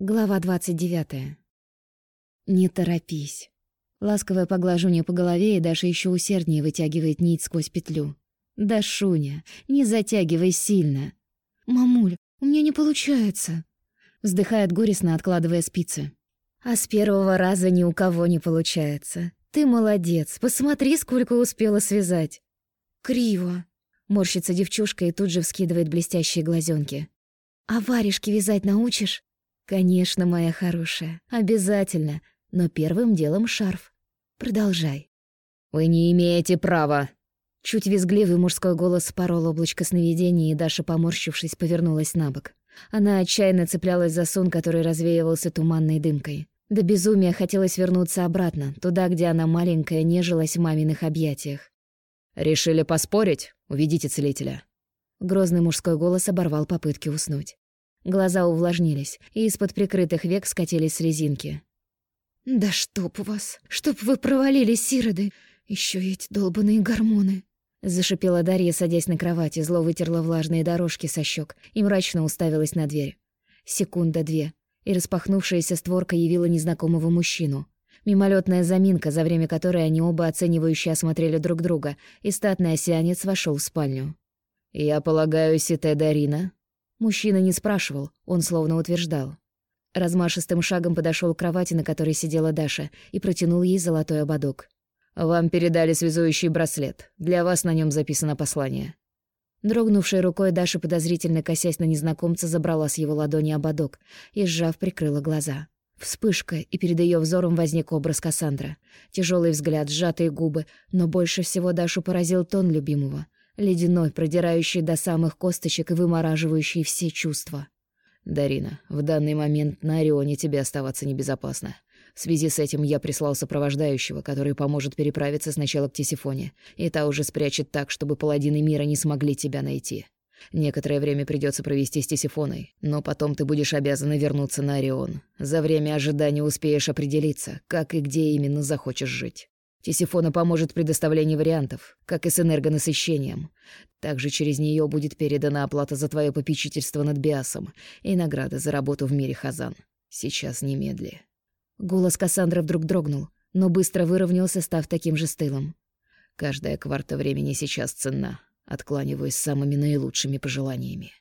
Глава 29. Не торопись. Ласковое поглаживание по голове, и Даша еще усерднее вытягивает нить сквозь петлю. Да, Шуня, не затягивай сильно. Мамуль, у меня не получается. Вздыхает горестно, откладывая спицы. А с первого раза ни у кого не получается. Ты молодец, посмотри, сколько успела связать. Криво. Морщится девчушка и тут же вскидывает блестящие глазенки. А варежки вязать научишь? «Конечно, моя хорошая, обязательно, но первым делом шарф. Продолжай». «Вы не имеете права!» Чуть визгливый мужской голос спорол облачко сновидений, и Даша, поморщившись, повернулась на бок. Она отчаянно цеплялась за сон, который развеивался туманной дымкой. До безумия хотелось вернуться обратно, туда, где она маленькая нежилась в маминых объятиях. «Решили поспорить? Уведите целителя». Грозный мужской голос оборвал попытки уснуть. Глаза увлажнились, и из-под прикрытых век скатились слезинки. «Да чтоб вас! Чтоб вы провалились, сироды! Еще эти долбанные гормоны!» Зашипела Дарья, садясь на кровати, зло вытерла влажные дорожки со щек и мрачно уставилась на дверь. Секунда-две, и распахнувшаяся створка явила незнакомого мужчину. Мимолетная заминка, за время которой они оба оценивающе осмотрели друг друга, и статный осянец вошел в спальню. «Я полагаю, Сите Дарина?» Мужчина не спрашивал, он словно утверждал. Размашистым шагом подошел к кровати, на которой сидела Даша, и протянул ей золотой ободок. «Вам передали связующий браслет. Для вас на нем записано послание». Дрогнувшей рукой Даша, подозрительно косясь на незнакомца, забрала с его ладони ободок и, сжав, прикрыла глаза. Вспышка, и перед ее взором возник образ Кассандра. Тяжелый взгляд, сжатые губы, но больше всего Дашу поразил тон любимого ледяной, продирающий до самых косточек и вымораживающий все чувства. «Дарина, в данный момент на Орионе тебе оставаться небезопасно. В связи с этим я прислал сопровождающего, который поможет переправиться сначала к Тесифоне, и та уже спрячет так, чтобы паладины мира не смогли тебя найти. Некоторое время придется провести с Тесифоной, но потом ты будешь обязана вернуться на Орион. За время ожидания успеешь определиться, как и где именно захочешь жить. Тисифона поможет в предоставлении вариантов, как и с энергонасыщением. Также через нее будет передана оплата за твое попечительство над Биасом и награда за работу в мире Хазан. Сейчас немедли». Голос Кассандры вдруг дрогнул, но быстро выровнялся, став таким же стылым. «Каждая кварта времени сейчас ценна. Откланиваюсь самыми наилучшими пожеланиями».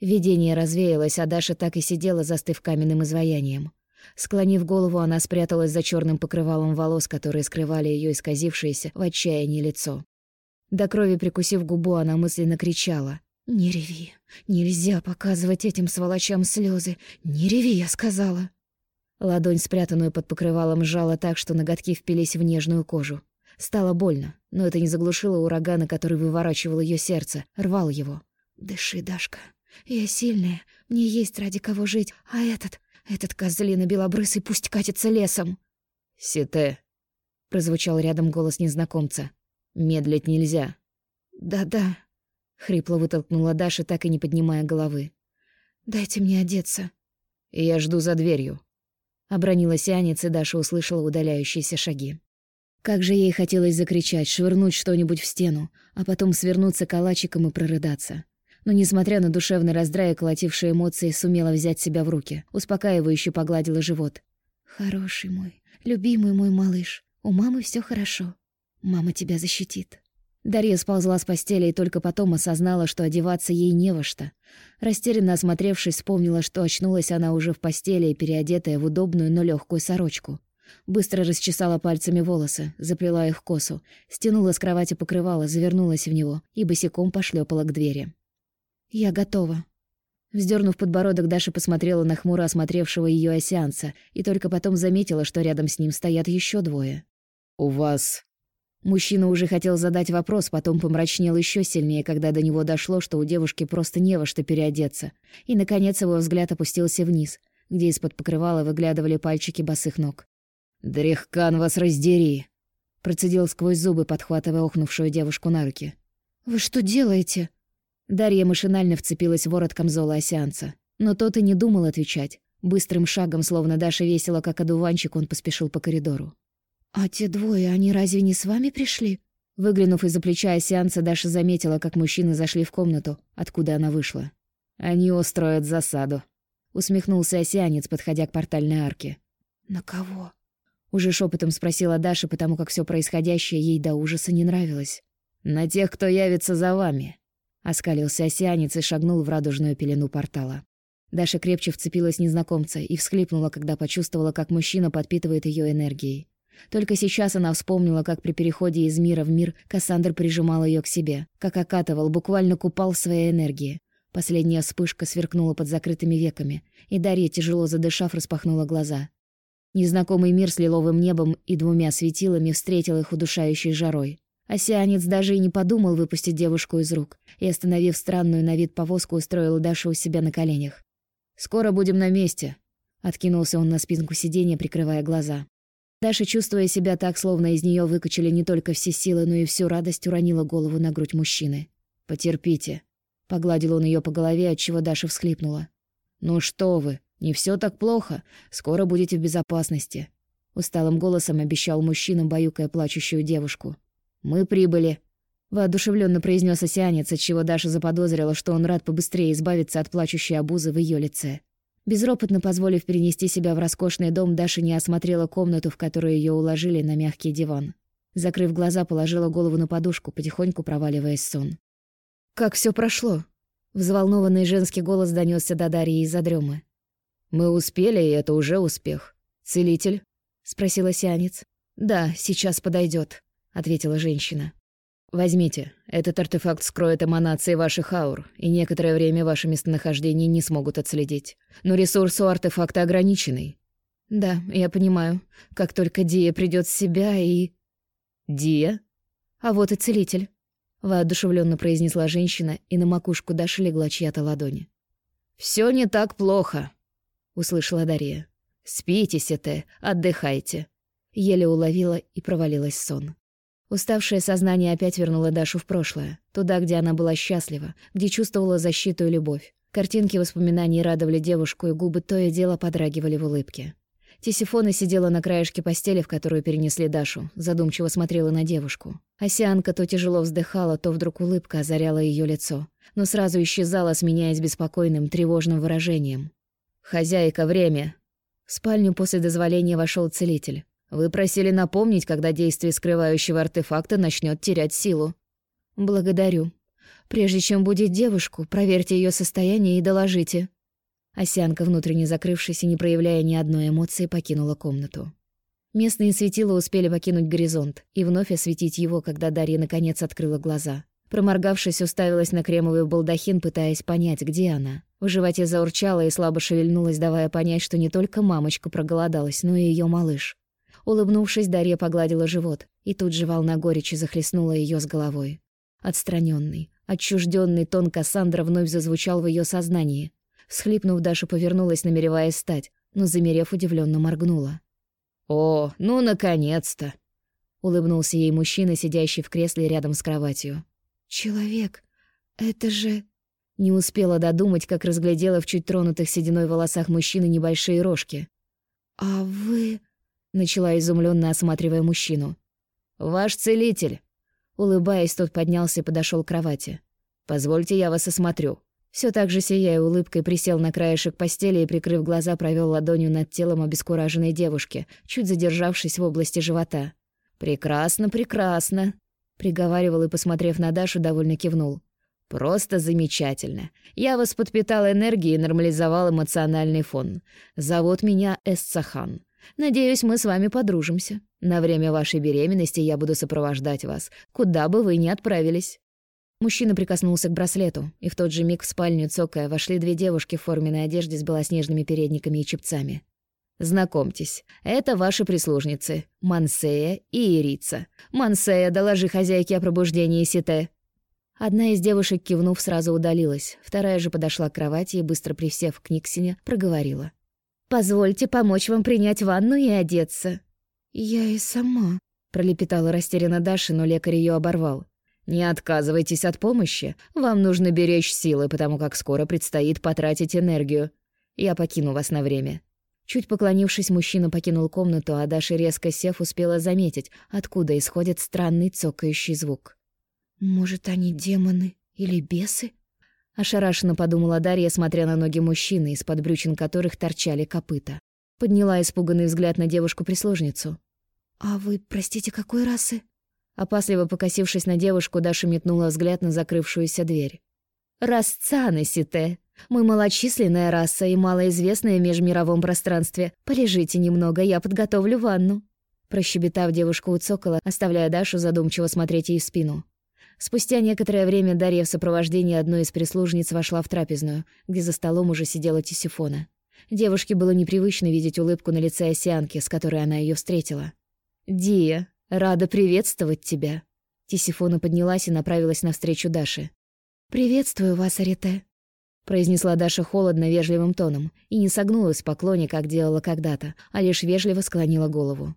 Видение развеялось, а Даша так и сидела, застыв каменным изваянием. Склонив голову, она спряталась за черным покрывалом волос, которые скрывали ее исказившееся в отчаянии лицо. До крови прикусив губу, она мысленно кричала. «Не реви. Нельзя показывать этим сволочам слезы. Не реви, я сказала». Ладонь, спрятанную под покрывалом, сжала так, что ноготки впились в нежную кожу. Стало больно, но это не заглушило урагана, который выворачивал ее сердце, рвал его. «Дыши, Дашка. Я сильная. Мне есть ради кого жить. А этот... Этот козлина белобрысый пусть катится лесом. «Сите», — прозвучал рядом голос незнакомца. «Медлить нельзя». «Да-да», — хрипло вытолкнула Даша, так и не поднимая головы. «Дайте мне одеться». «Я жду за дверью», — обронила сианец, и Даша услышала удаляющиеся шаги. Как же ей хотелось закричать, швырнуть что-нибудь в стену, а потом свернуться калачиком и прорыдаться но, несмотря на душевный раздрай и колотившие эмоции, сумела взять себя в руки, успокаивающе погладила живот. «Хороший мой, любимый мой малыш, у мамы все хорошо. Мама тебя защитит». Дарья сползла с постели и только потом осознала, что одеваться ей не во что. Растерянно осмотревшись, вспомнила, что очнулась она уже в постели переодетая в удобную, но легкую сорочку. Быстро расчесала пальцами волосы, заплела их косу, стянула с кровати покрывало, завернулась в него и босиком пошлепала к двери. «Я готова». Вздернув подбородок, Даша посмотрела на хмуро осмотревшего ее осянца и только потом заметила, что рядом с ним стоят еще двое. «У вас...» Мужчина уже хотел задать вопрос, потом помрачнел еще сильнее, когда до него дошло, что у девушки просто не во что переодеться. И, наконец, его взгляд опустился вниз, где из-под покрывала выглядывали пальчики босых ног. «Дрехкан вас раздери!» Процедил сквозь зубы, подхватывая охнувшую девушку на руки. «Вы что делаете?» Дарья машинально вцепилась в ворот осянца. Но тот и не думал отвечать. Быстрым шагом, словно Даша весила, как одуванчик, он поспешил по коридору. «А те двое, они разве не с вами пришли?» Выглянув из-за плеча осянца, Даша заметила, как мужчины зашли в комнату, откуда она вышла. «Они устроят засаду», — усмехнулся осянец, подходя к портальной арке. «На кого?» Уже шепотом спросила Даша, потому как все происходящее ей до ужаса не нравилось. «На тех, кто явится за вами», — оскалился осянец и шагнул в радужную пелену портала. Даша крепче вцепилась незнакомца и всхлипнула, когда почувствовала, как мужчина подпитывает ее энергией. Только сейчас она вспомнила, как при переходе из мира в мир Кассандр прижимал ее к себе, как окатывал, буквально купал своей энергии. Последняя вспышка сверкнула под закрытыми веками, и Дарья, тяжело задышав, распахнула глаза. Незнакомый мир с лиловым небом и двумя светилами встретил их удушающей жарой. Осянец даже и не подумал выпустить девушку из рук, и, остановив странную на вид повозку, устроил Дашу у себя на коленях. «Скоро будем на месте», — откинулся он на спинку сиденья, прикрывая глаза. Даша, чувствуя себя так, словно из нее выкачали не только все силы, но и всю радость, уронила голову на грудь мужчины. «Потерпите», — погладил он ее по голове, отчего Даша всхлипнула. «Ну что вы, не все так плохо. Скоро будете в безопасности», — усталым голосом обещал мужчина, баюкая плачущую девушку. «Мы прибыли», — воодушевленно произнес осянец, отчего Даша заподозрила, что он рад побыстрее избавиться от плачущей обузы в ее лице. Безропотно позволив перенести себя в роскошный дом, Даша не осмотрела комнату, в которую ее уложили на мягкий диван. Закрыв глаза, положила голову на подушку, потихоньку проваливаясь в сон. «Как все прошло?» Взволнованный женский голос донесся до Дарьи из-за дрёмы. «Мы успели, и это уже успех. Целитель?» — спросила сианец. «Да, сейчас подойдет, ответила женщина. «Возьмите. Этот артефакт скроет эманации ваших аур, и некоторое время ваше местонахождение не смогут отследить. Но ресурс у артефакта ограниченный». «Да, я понимаю. Как только Дия придет в себя и...» «Дия?» «А вот и целитель», — воодушевленно произнесла женщина, и на макушку Даши легла чья-то ладони. Все не так плохо», — услышала Дарья. «Спите, Сете, отдыхайте». Еле уловила и провалилась в сон. Уставшее сознание опять вернуло Дашу в прошлое, туда, где она была счастлива, где чувствовала защиту и любовь. Картинки воспоминаний радовали девушку, и губы то и дело подрагивали в улыбке. Тисифона сидела на краешке постели, в которую перенесли Дашу, задумчиво смотрела на девушку. Осянка то тяжело вздыхала, то вдруг улыбка озаряла ее лицо, но сразу исчезала, сменяясь беспокойным, тревожным выражением. «Хозяйка, время!» В спальню после дозволения вошел целитель. Вы просили напомнить, когда действие скрывающего артефакта начнет терять силу. Благодарю. Прежде чем будить девушку, проверьте ее состояние и доложите. Осянка, внутренне закрывшись и не проявляя ни одной эмоции, покинула комнату. Местные светила успели покинуть горизонт и вновь осветить его, когда Дарья наконец открыла глаза. Проморгавшись, уставилась на кремовый балдахин, пытаясь понять, где она. В животе заурчала и слабо шевельнулась, давая понять, что не только мамочка проголодалась, но и ее малыш. Улыбнувшись, Дарья погладила живот, и тут же волна горечи захлестнула ее с головой. Отстраненный, отчужденный тон Кассандра вновь зазвучал в ее сознании. Схлипнув, Даша повернулась, намереваясь встать, но, замерев, удивленно моргнула. «О, ну, наконец-то!» — улыбнулся ей мужчина, сидящий в кресле рядом с кроватью. «Человек, это же...» Не успела додумать, как разглядела в чуть тронутых сединой волосах мужчины небольшие рожки. «А вы...» начала изумленно осматривая мужчину. «Ваш целитель!» Улыбаясь, тот поднялся и подошел к кровати. «Позвольте, я вас осмотрю». Все так же, сияя улыбкой, присел на краешек постели и, прикрыв глаза, провел ладонью над телом обескураженной девушки, чуть задержавшись в области живота. «Прекрасно, прекрасно!» Приговаривал и, посмотрев на Дашу, довольно кивнул. «Просто замечательно. Я вас подпитал энергией и нормализовал эмоциональный фон. Зовут меня Эсцахан. Надеюсь, мы с вами подружимся. На время вашей беременности я буду сопровождать вас, куда бы вы ни отправились». Мужчина прикоснулся к браслету, и в тот же миг в спальню цокая вошли две девушки в форменной одежде с белоснежными передниками и чепцами. «Знакомьтесь, это ваши прислужницы, Мансея и Ирица. Мансея, доложи хозяйке о пробуждении Сите». Одна из девушек, кивнув, сразу удалилась, вторая же подошла к кровати и, быстро присев к Никсине, проговорила. Позвольте помочь вам принять ванну и одеться». «Я и сама», — пролепетала растерянно Даша, но лекарь ее оборвал. «Не отказывайтесь от помощи. Вам нужно беречь силы, потому как скоро предстоит потратить энергию. Я покину вас на время». Чуть поклонившись, мужчина покинул комнату, а Даша, резко сев, успела заметить, откуда исходит странный цокающий звук. «Может, они демоны или бесы?» Ошарашенно подумала Дарья, смотря на ноги мужчины, из-под брючин которых торчали копыта. Подняла испуганный взгляд на девушку-прислужницу. «А вы, простите, какой расы?» Опасливо покосившись на девушку, Даша метнула взгляд на закрывшуюся дверь. «Расцаны, Сите! Мы малочисленная раса и малоизвестная в межмировом пространстве. Полежите немного, я подготовлю ванну». Прощебетав, девушку уцокала, оставляя Дашу задумчиво смотреть ей в спину. Спустя некоторое время Дарья в сопровождении одной из прислужниц вошла в трапезную, где за столом уже сидела Тисифона. Девушке было непривычно видеть улыбку на лице осянки, с которой она ее встретила. «Дия, рада приветствовать тебя!» Тисифона поднялась и направилась навстречу Даше. «Приветствую вас, Арите», — произнесла Даша холодно, вежливым тоном, и не согнулась в поклоне, как делала когда-то, а лишь вежливо склонила голову.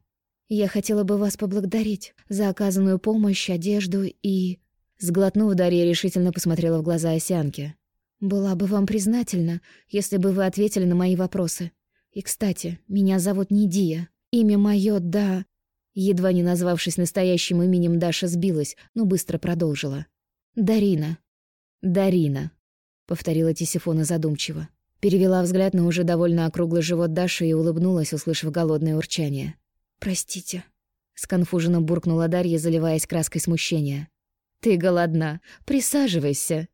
«Я хотела бы вас поблагодарить за оказанную помощь, одежду и...» Сглотнув, Дарья решительно посмотрела в глаза Осянке. «Была бы вам признательна, если бы вы ответили на мои вопросы. И, кстати, меня зовут Нидия. Имя мое, да...» Едва не назвавшись настоящим именем, Даша сбилась, но быстро продолжила. «Дарина». «Дарина», — повторила Тисифона задумчиво. Перевела взгляд на уже довольно округлый живот Даши и улыбнулась, услышав голодное урчание. «Простите», — сконфуженно буркнула Дарья, заливаясь краской смущения. «Ты голодна. Присаживайся».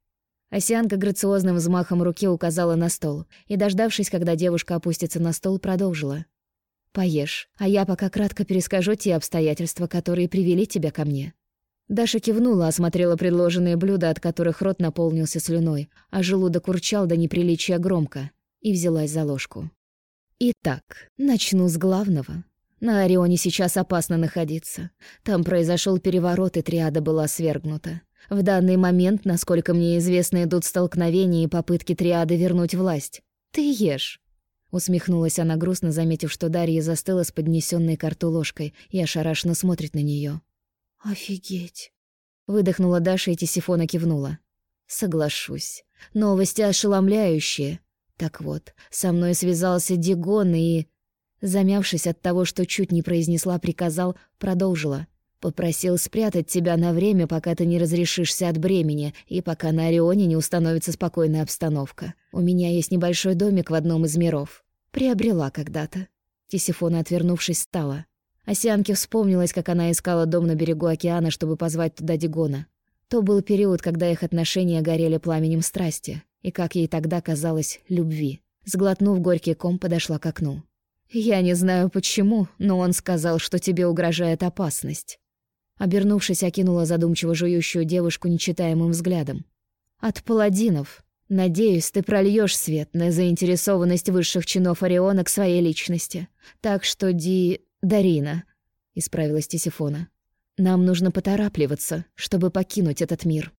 Осянка грациозным взмахом руки указала на стол и, дождавшись, когда девушка опустится на стол, продолжила. «Поешь, а я пока кратко перескажу те обстоятельства, которые привели тебя ко мне. Даша кивнула, осмотрела предложенные блюда, от которых рот наполнился слюной, а желудок урчал до неприличия громко, и взялась за ложку. «Итак, начну с главного. На Орионе сейчас опасно находиться. Там произошел переворот, и триада была свергнута. В данный момент, насколько мне известно, идут столкновения и попытки триады вернуть власть. Ты ешь». Усмехнулась она грустно, заметив, что Дарья застыла с поднесенной к ложкой и ошарашенно смотрит на нее. «Офигеть!» Выдохнула Даша и Тисифона кивнула. «Соглашусь. Новости ошеломляющие. Так вот, со мной связался Дигон и...» Замявшись от того, что чуть не произнесла, приказал, продолжила. «Попросил спрятать тебя на время, пока ты не разрешишься от бремени, и пока на Орионе не установится спокойная обстановка. У меня есть небольшой домик в одном из миров. Приобрела когда-то». Тисифона, отвернувшись, стала. Осянке вспомнилось, как она искала дом на берегу океана, чтобы позвать туда Дигона. То был период, когда их отношения горели пламенем страсти, и, как ей тогда казалось, любви. Сглотнув горький ком, подошла к окну. «Я не знаю почему, но он сказал, что тебе угрожает опасность». Обернувшись, окинула задумчиво жующую девушку нечитаемым взглядом. «От паладинов. Надеюсь, ты прольешь свет на заинтересованность высших чинов Ориона к своей личности. Так что, Ди... «Дарина», — исправилась Тисифона. «Нам нужно поторапливаться, чтобы покинуть этот мир».